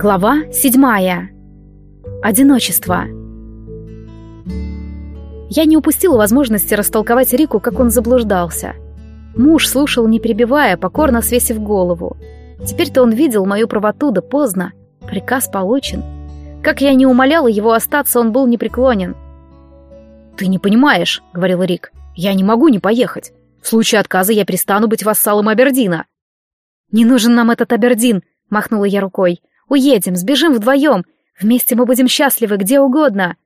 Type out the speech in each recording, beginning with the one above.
Глава седьмая. Одиночество. Я не упустила возможности растолковать Рику, как он заблуждался. Муж слушал, не перебивая, покорно свесив голову. Теперь-то он видел мою правоту, да поздно. Приказ получен. Как я не умоляла его остаться, он был непреклонен. «Ты не понимаешь», — говорил Рик, — «я не могу не поехать. В случае отказа я перестану быть вассалом Абердина». «Не нужен нам этот Абердин», — махнула я рукой. Уедем, сбежим вдвоем. Вместе мы будем счастливы где угодно.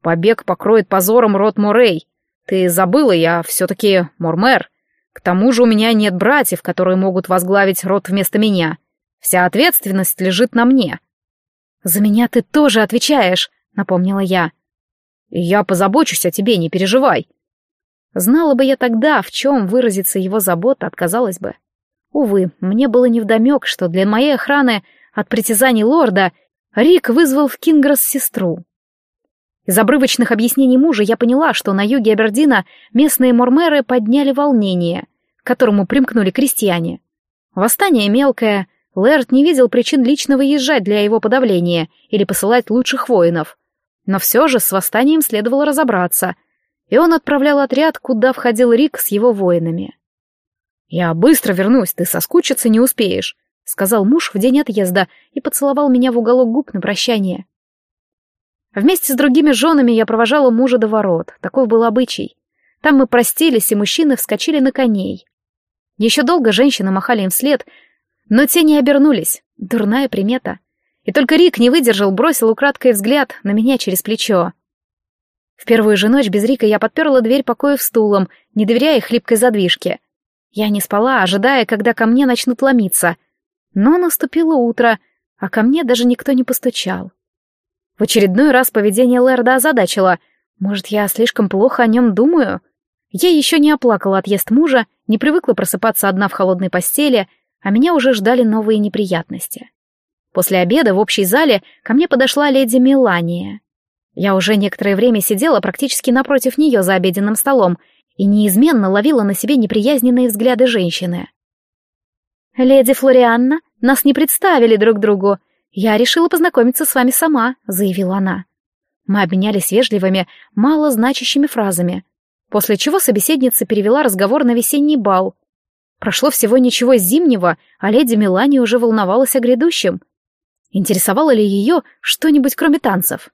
Побег покроет позором род Морей. Ты забыла, я все-таки Мормер. К тому же у меня нет братьев, которые могут возглавить род вместо меня. Вся ответственность лежит на мне. За меня ты тоже отвечаешь, напомнила я. Я позабочусь о тебе, не переживай. Знала бы я тогда, в чем выразится его забота, отказалась бы. Увы, мне было невдомек, что для моей охраны от притязаний лорда, Рик вызвал в Кингрос сестру. Из обрывочных объяснений мужа я поняла, что на юге Абердина местные мормеры подняли волнение, к которому примкнули крестьяне. Восстание мелкое, Лэрд не видел причин лично выезжать для его подавления или посылать лучших воинов. Но все же с восстанием следовало разобраться, и он отправлял отряд, куда входил Рик с его воинами. «Я быстро вернусь, ты соскучиться не успеешь», — сказал муж в день отъезда и поцеловал меня в уголок губ на прощание. Вместе с другими женами я провожала мужа до ворот, таков был обычай. Там мы простились, и мужчины вскочили на коней. Еще долго женщины махали им вслед, но те не обернулись, дурная примета. И только Рик не выдержал, бросил украдкой взгляд на меня через плечо. В первую же ночь без Рика я подперла дверь покоев стулом, не доверяя хлипкой задвижке. Я не спала, ожидая, когда ко мне начнут ломиться — но наступило утро, а ко мне даже никто не постучал. В очередной раз поведение Лерда озадачило. Может, я слишком плохо о нем думаю? Я еще не оплакала отъезд мужа, не привыкла просыпаться одна в холодной постели, а меня уже ждали новые неприятности. После обеда в общей зале ко мне подошла леди Мелания. Я уже некоторое время сидела практически напротив нее за обеденным столом и неизменно ловила на себе неприязненные взгляды женщины. «Леди Флорианна, нас не представили друг другу. Я решила познакомиться с вами сама», — заявила она. Мы обменялись вежливыми, мало значащими фразами, после чего собеседница перевела разговор на весенний бал. Прошло всего ничего зимнего, а леди Мелани уже волновалась о грядущем. Интересовало ли ее что-нибудь кроме танцев?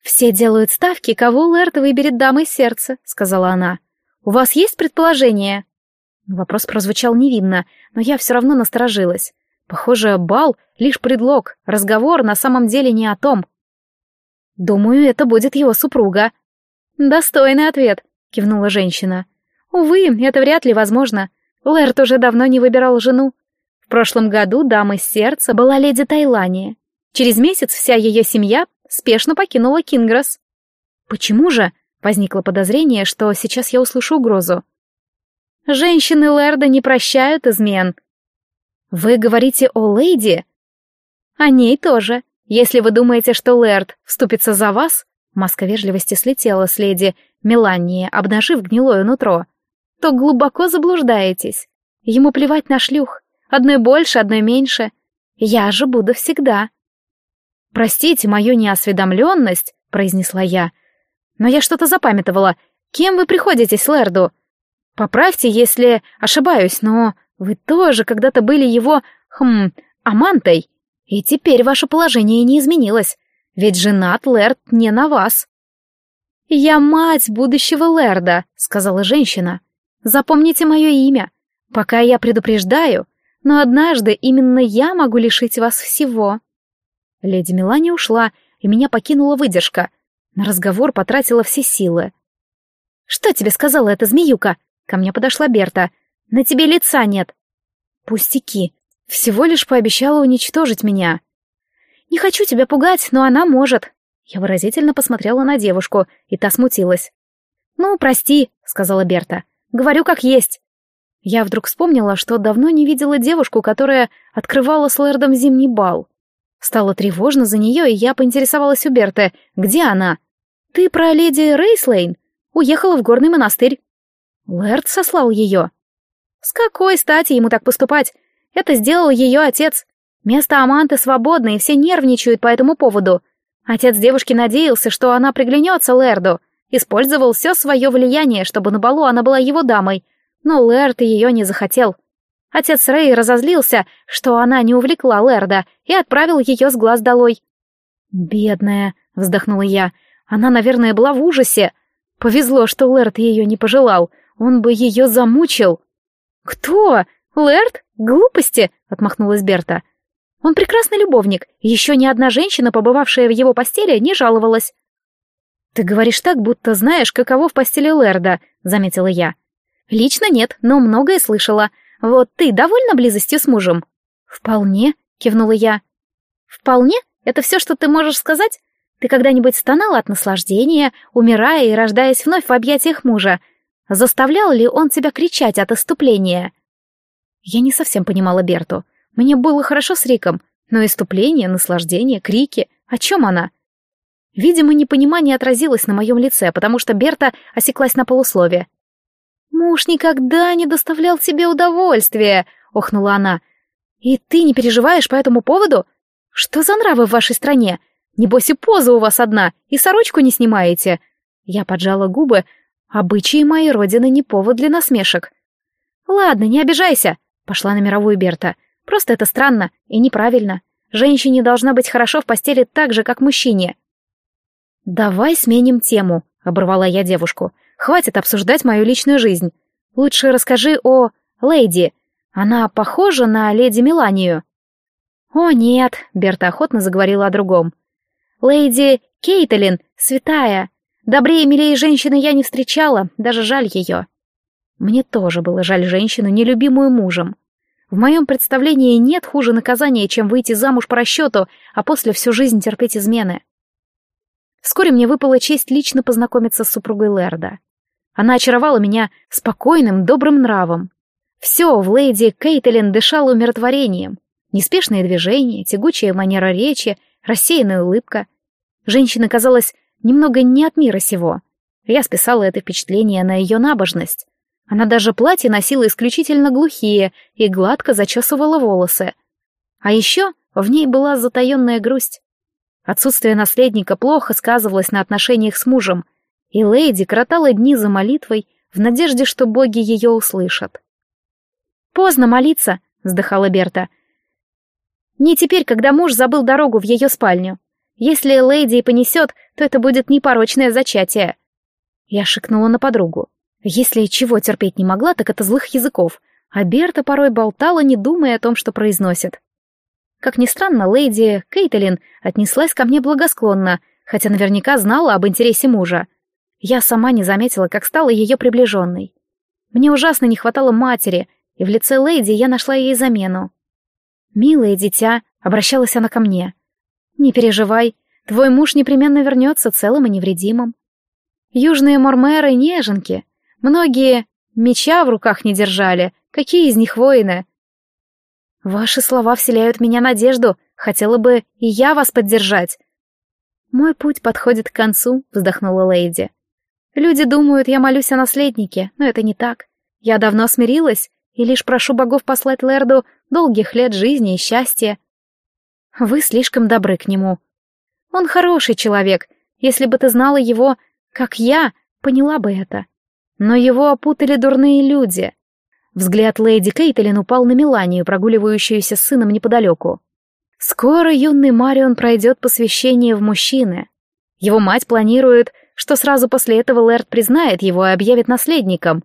«Все делают ставки, кого Лэрт выберет дамой сердца», — сказала она. «У вас есть предположение?» Вопрос прозвучал невинно, но я все равно насторожилась. Похоже, бал — лишь предлог, разговор на самом деле не о том. «Думаю, это будет его супруга». «Достойный ответ», — кивнула женщина. «Увы, это вряд ли возможно. Лэрт уже давно не выбирал жену. В прошлом году дамой сердца была леди Тайлания. Через месяц вся ее семья спешно покинула Кингрос». «Почему же?» — возникло подозрение, что сейчас я услышу угрозу. Женщины Лэрда не прощают измен. Вы говорите о леди? О ней тоже. Если вы думаете, что Лэрд вступится за вас, маска вежливости слетела с леди Мелании, обнажив гнилое нутро, то глубоко заблуждаетесь. Ему плевать на шлюх. Одной больше, одной меньше. Я же буду всегда. «Простите мою неосведомленность», — произнесла я, — «но я что-то запамятовала. Кем вы приходитесь Лэрду? Поправьте, если ошибаюсь, но вы тоже когда-то были его, хм, амантой, и теперь ваше положение не изменилось, ведь женат Лэрд не на вас». «Я мать будущего Лэрда», — сказала женщина. «Запомните мое имя. Пока я предупреждаю, но однажды именно я могу лишить вас всего». Леди Мелани ушла, и меня покинула выдержка. На разговор потратила все силы. «Что тебе сказала эта змеюка?» Ко мне подошла Берта. «На тебе лица нет». «Пустяки. Всего лишь пообещала уничтожить меня». «Не хочу тебя пугать, но она может». Я выразительно посмотрела на девушку, и та смутилась. «Ну, прости», — сказала Берта. «Говорю как есть». Я вдруг вспомнила, что давно не видела девушку, которая открывала с Лэрдом зимний бал. Стало тревожно за нее, и я поинтересовалась у Берты, где она. «Ты про леди Рейслейн? Уехала в горный монастырь». Лэрд сослал ее. С какой стати ему так поступать? Это сделал ее отец. Место Аманты свободно, и все нервничают по этому поводу. Отец девушки надеялся, что она приглянется Лерду, использовал все свое влияние, чтобы на балу она была его дамой, но Лерд ее не захотел. Отец Рэй разозлился, что она не увлекла Лерда, и отправил ее с глаз долой. «Бедная», — вздохнула я, — «она, наверное, была в ужасе. Повезло, что Лерд ее не пожелал, он бы ее замучил». «Кто? Лерд? Глупости!» — отмахнулась Берта. Он прекрасный любовник, еще ни одна женщина, побывавшая в его постели, не жаловалась. «Ты говоришь так, будто знаешь, каково в постели Лерда», — заметила я. «Лично нет, но многое слышала. Вот ты довольна близостью с мужем?» «Вполне», — кивнула я. «Вполне? Это все, что ты можешь сказать? Ты когда-нибудь стонала от наслаждения, умирая и рождаясь вновь в объятиях мужа? Заставлял ли он тебя кричать от иступления?» Я не совсем понимала Берту. Мне было хорошо с Риком, но иступление, наслаждение, крики... О чем она? Видимо, непонимание отразилось на моем лице, потому что Берта осеклась на полуслове. «Муж никогда не доставлял тебе удовольствия», — охнула она. «И ты не переживаешь по этому поводу? Что за нравы в вашей стране? Небось и поза у вас одна, и сорочку не снимаете». Я поджала губы. Обычаи моей родины не повод для насмешек. «Ладно, не обижайся», — пошла на мировую Берта. Просто это странно и неправильно. Женщине должна быть хорошо в постели так же, как мужчине. «Давай сменим тему», — оборвала я девушку. «Хватит обсуждать мою личную жизнь. Лучше расскажи о леди. Она похожа на леди Меланию». «О, нет», — Берта охотно заговорила о другом. «Леди Кейтлин, святая. Добрее и милее женщины я не встречала, даже жаль ее». Мне тоже было жаль женщину, нелюбимую мужем. В моем представлении нет хуже наказания, чем выйти замуж по расчету, а после всю жизнь терпеть измены. Вскоре мне выпала честь лично познакомиться с супругой Лерда. Она очаровала меня спокойным, добрым нравом. Все в леди Кейтлин дышало умиротворением. Неспешные движения, тягучая манера речи, рассеянная улыбка. Женщина казалась немного не от мира сего. Я списала это впечатление на ее набожность. Она даже платье носила исключительно глухие и гладко зачесывала волосы. А еще в ней была затаенная грусть. Отсутствие наследника плохо сказывалось на отношениях с мужем, и леди кротала дни за молитвой в надежде, что боги ее услышат. «Поздно молиться», — вздыхала Берта. «Не теперь, когда муж забыл дорогу в ее спальню. Если леди и понесет, то это будет непорочное зачатие». Я шикнула на подругу. Если чего терпеть не могла, так это злых языков, а Берта порой болтала, не думая о том, что произносит. Как ни странно, леди Кейтлин отнеслась ко мне благосклонно, хотя наверняка знала об интересе мужа. Я сама не заметила, как стала ее приближенной. Мне ужасно не хватало матери, и в лице леди я нашла ей замену. «Милое дитя», — обращалась она ко мне, — «не переживай, твой муж непременно вернется целым и невредимым. Южные мормеры — неженки, Многие меча в руках не держали. Какие из них воины? Ваши слова вселяют меня надежду. Хотела бы и я вас поддержать. Мой путь подходит к концу, вздохнула леди. Люди думают, я молюсь о наследнике, но это не так. Я давно смирилась и лишь прошу богов послать Лерду долгих лет жизни и счастья. Вы слишком добры к нему. Он хороший человек. Если бы ты знала его, как я, поняла бы это. Но его опутали дурные люди. Взгляд леди Кейтлин упал на Меланию, прогуливающуюся с сыном неподалеку. Скоро юный Марион пройдет посвящение в мужчины. Его мать планирует, что сразу после этого Лэрд признает его и объявит наследником.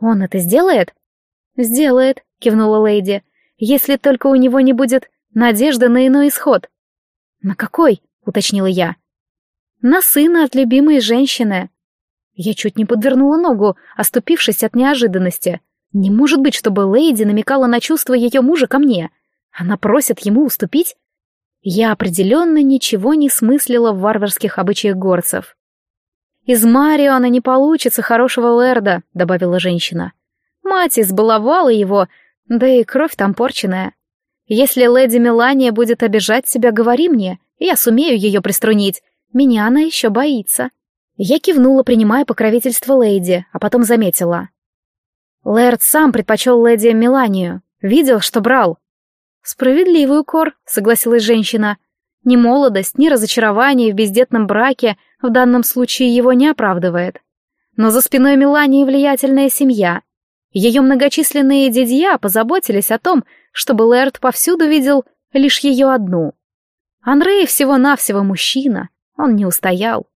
«Он это сделает?» «Сделает», — кивнула леди, «если только у него не будет надежды на иной исход». «На какой?» — уточнила я. «На сына от любимой женщины», я чуть не подвернула ногу, оступившись от неожиданности. Не может быть, чтобы леди намекала на чувства ее мужа ко мне. Она просит ему уступить? Я определенно ничего не смыслила в варварских обычаях горцев. «Из Мариона не получится хорошего лэрда», — добавила женщина. «Мать избаловала его, да и кровь там порченная. Если леди Мелания будет обижать себя, говори мне, я сумею ее приструнить. Меня она еще боится». Я кивнула, принимая покровительство леди, а потом заметила. Лэрд сам предпочел леди Меланию. Видел, что брал. Справедливый укор, согласилась женщина. Ни молодость, ни разочарование в бездетном браке в данном случае его не оправдывает. Но за спиной Мелании влиятельная семья. Ее многочисленные дядья позаботились о том, чтобы Лэрд повсюду видел лишь ее одну. Андрей всего-навсего мужчина, он не устоял.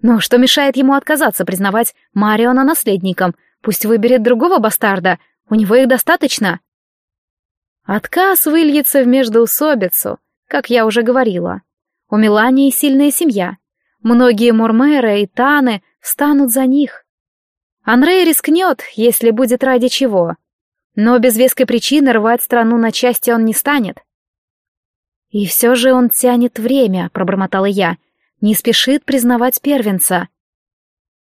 Но что мешает ему отказаться признавать Мариона наследником? Пусть выберет другого бастарда, у него их достаточно. Отказ выльется в междоусобицу, как я уже говорила. У Мелании сильная семья. Многие Мурмеры и Таны встанут за них. Анрей рискнет, если будет ради чего. Но без веской причины рвать страну на части он не станет. «И все же он тянет время», — пробормотала я, — «не спешит признавать первенца».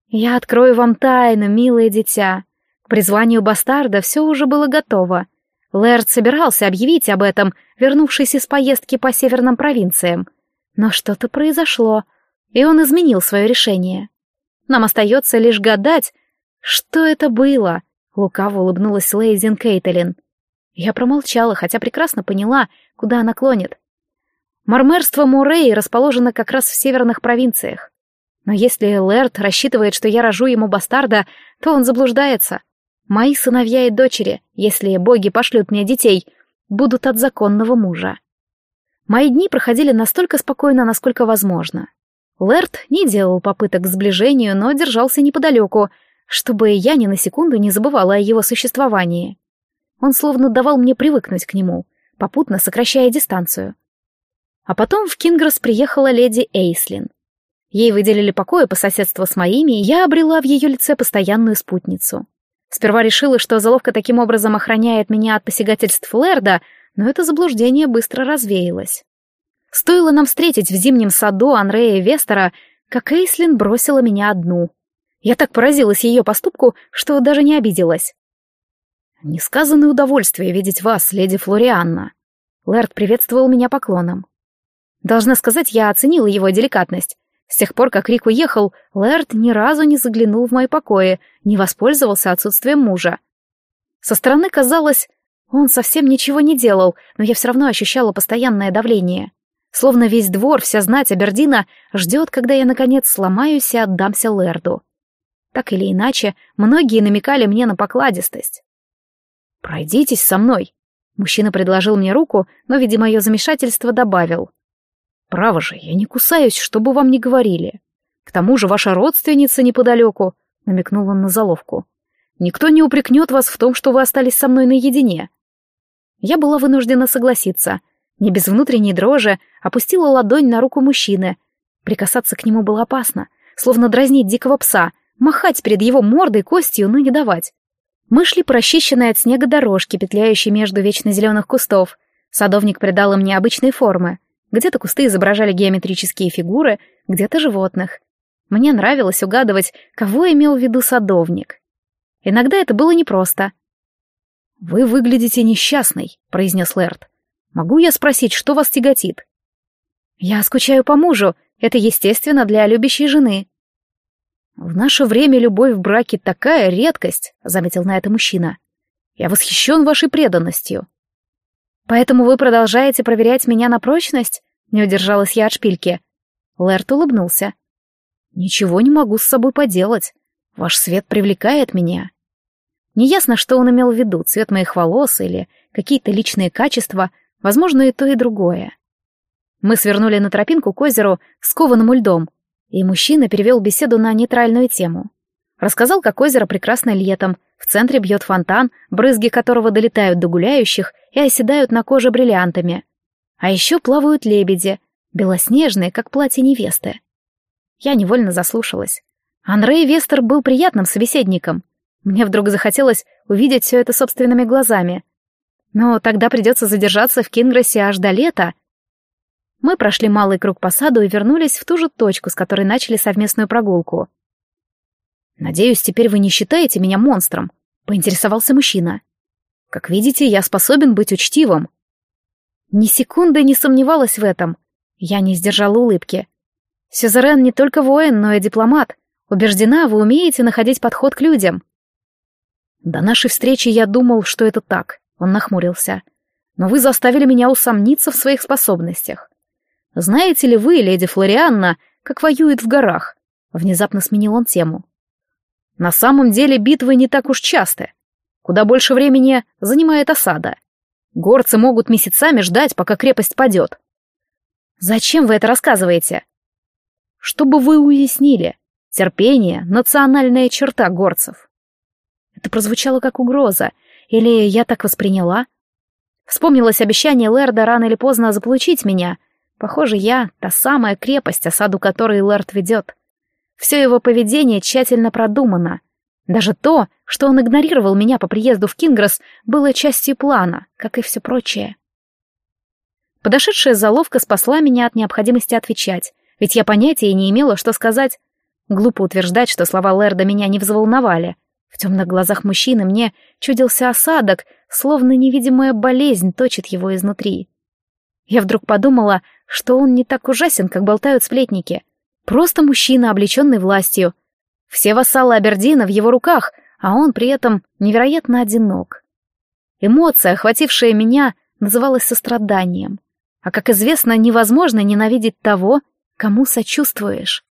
«Я открою вам тайну, милое дитя. К призванию бастарда все уже было готово. Лэрд собирался объявить об этом, вернувшись из поездки по северным провинциям. Но что-то произошло, и он изменил свое решение. Нам остается лишь гадать, что это было. Лукаво улыбнулась Лейзин Кейтлин. Я промолчала, хотя прекрасно поняла, куда она клонит. Мармерство Мурей расположено как раз в северных провинциях. Но если Лэрд рассчитывает, что я рожу ему бастарда, то он заблуждается. Мои сыновья и дочери, если боги пошлют мне детей, будут от законного мужа. Мои дни проходили настолько спокойно, насколько возможно. Лэрд не делал попыток к сближению, но держался неподалеку, чтобы я ни на секунду не забывала о его существовании. Он словно давал мне привыкнуть к нему, попутно сокращая дистанцию. А потом в Кингрос приехала леди Эйслин. Ей выделили покои по соседству с моими, и я обрела в ее лице постоянную спутницу. Сперва решила, что заловка таким образом охраняет меня от посягательств Лерда, но это заблуждение быстро развеялось. Стоило нам встретить в зимнем саду Андрея Вестера, как Эйслин бросила меня одну. Я так поразилась ее поступку, что даже не обиделась. «Несказанное удовольствие видеть вас, леди Флорианна». Лэрд приветствовал меня поклоном. Должна сказать, я оценила его деликатность. С тех пор, как Рик уехал, Лэрд ни разу не заглянул в мои покои, не воспользовался отсутствием мужа. Со стороны казалось, он совсем ничего не делал, но я все равно ощущала постоянное давление. Словно весь двор, вся знать Абердина ждет, когда я, наконец, сломаюсь и отдамся Лэрду. Так или иначе, многие намекали мне на покладистость. «Пройдитесь со мной», Мужчина предложил мне руку, но, видя мое замешательство, добавил. Право же, я не кусаюсь, что бы вам ни говорили. К тому же ваша родственница неподалеку, намекнул он на заловку. Никто не упрекнет вас в том, что вы остались со мной наедине. Я была вынуждена согласиться. Не без внутренней дрожи опустила ладонь на руку мужчины. Прикасаться к нему было опасно, словно дразнить дикого пса, махать перед его мордой костью, но не давать. Мы шли по расчищенной от снега дорожке, петляющей между вечно зеленых кустов. Садовник придал им необычные формы. Где-то кусты изображали геометрические фигуры, где-то животных. Мне нравилось угадывать, кого имел в виду садовник. Иногда это было непросто. «Вы выглядите несчастной», — произнес Лэрд. «Могу я спросить, что вас тяготит?» «Я скучаю по мужу. Это естественно для любящей жены». «В наше время любовь в браке такая редкость», — заметил на это мужчина. «Я восхищен вашей преданностью». «Поэтому вы продолжаете проверять меня на прочность?» Не удержалась я от шпильки. Лэрт улыбнулся. «Ничего не могу с собой поделать. Ваш свет привлекает меня». Неясно, что он имел в виду, цвет моих волос или какие-то личные качества, возможно, и то, и другое. Мы свернули на тропинку к озеру, скованному льдом, и мужчина перевел беседу на нейтральную тему. Рассказал, как озеро прекрасно летом, в центре бьет фонтан, брызги которого долетают до гуляющих и оседают на коже бриллиантами. А еще плавают лебеди, белоснежные, как платье невесты. Я невольно заслушалась. Андрей Вестер был приятным собеседником. Мне вдруг захотелось увидеть все это собственными глазами. Но тогда придется задержаться в Кингросе аж до лета. Мы прошли малый круг по саду и вернулись в ту же точку, с которой начали совместную прогулку. «Надеюсь, теперь вы не считаете меня монстром», — поинтересовался мужчина. «Как видите, я способен быть учтивым». Ни секунды не сомневалась в этом. Я не сдержала улыбки. Сюзерен не только воин, но и дипломат. Убеждена, вы умеете находить подход к людям. До нашей встречи я думал, что это так. Он нахмурился. но вы заставили меня усомниться в своих способностях. Знаете ли вы, леди Флорианна, как воюет в горах?» Внезапно сменил он тему. «На самом деле битвы не так уж часты. Куда больше времени занимает осада. Горцы могут месяцами ждать, пока крепость падет. Зачем вы это рассказываете? Чтобы вы уяснили. Терпение — национальная черта горцев. Это прозвучало как угроза, или я так восприняла? Вспомнилось обещание Лерда рано или поздно заполучить меня. Похоже, я — та самая крепость, осаду которой Лерд ведет. Все его поведение тщательно продумано. Даже то, что он игнорировал меня по приезду в Кингрос, было частью плана, как и все прочее. Подошедшая заловка спасла меня от необходимости отвечать, ведь я понятия не имела, что сказать. Глупо утверждать, что слова Лерда меня не взволновали. В темных глазах мужчины мне чудился осадок, словно невидимая болезнь точит его изнутри. Я вдруг подумала, что он не так ужасен, как болтают сплетники. Просто мужчина, облеченный властью — все вассалы Абердина в его руках, а он при этом невероятно одинок. Эмоция, охватившая меня, называлась состраданием. А, как известно, невозможно ненавидеть того, кому сочувствуешь.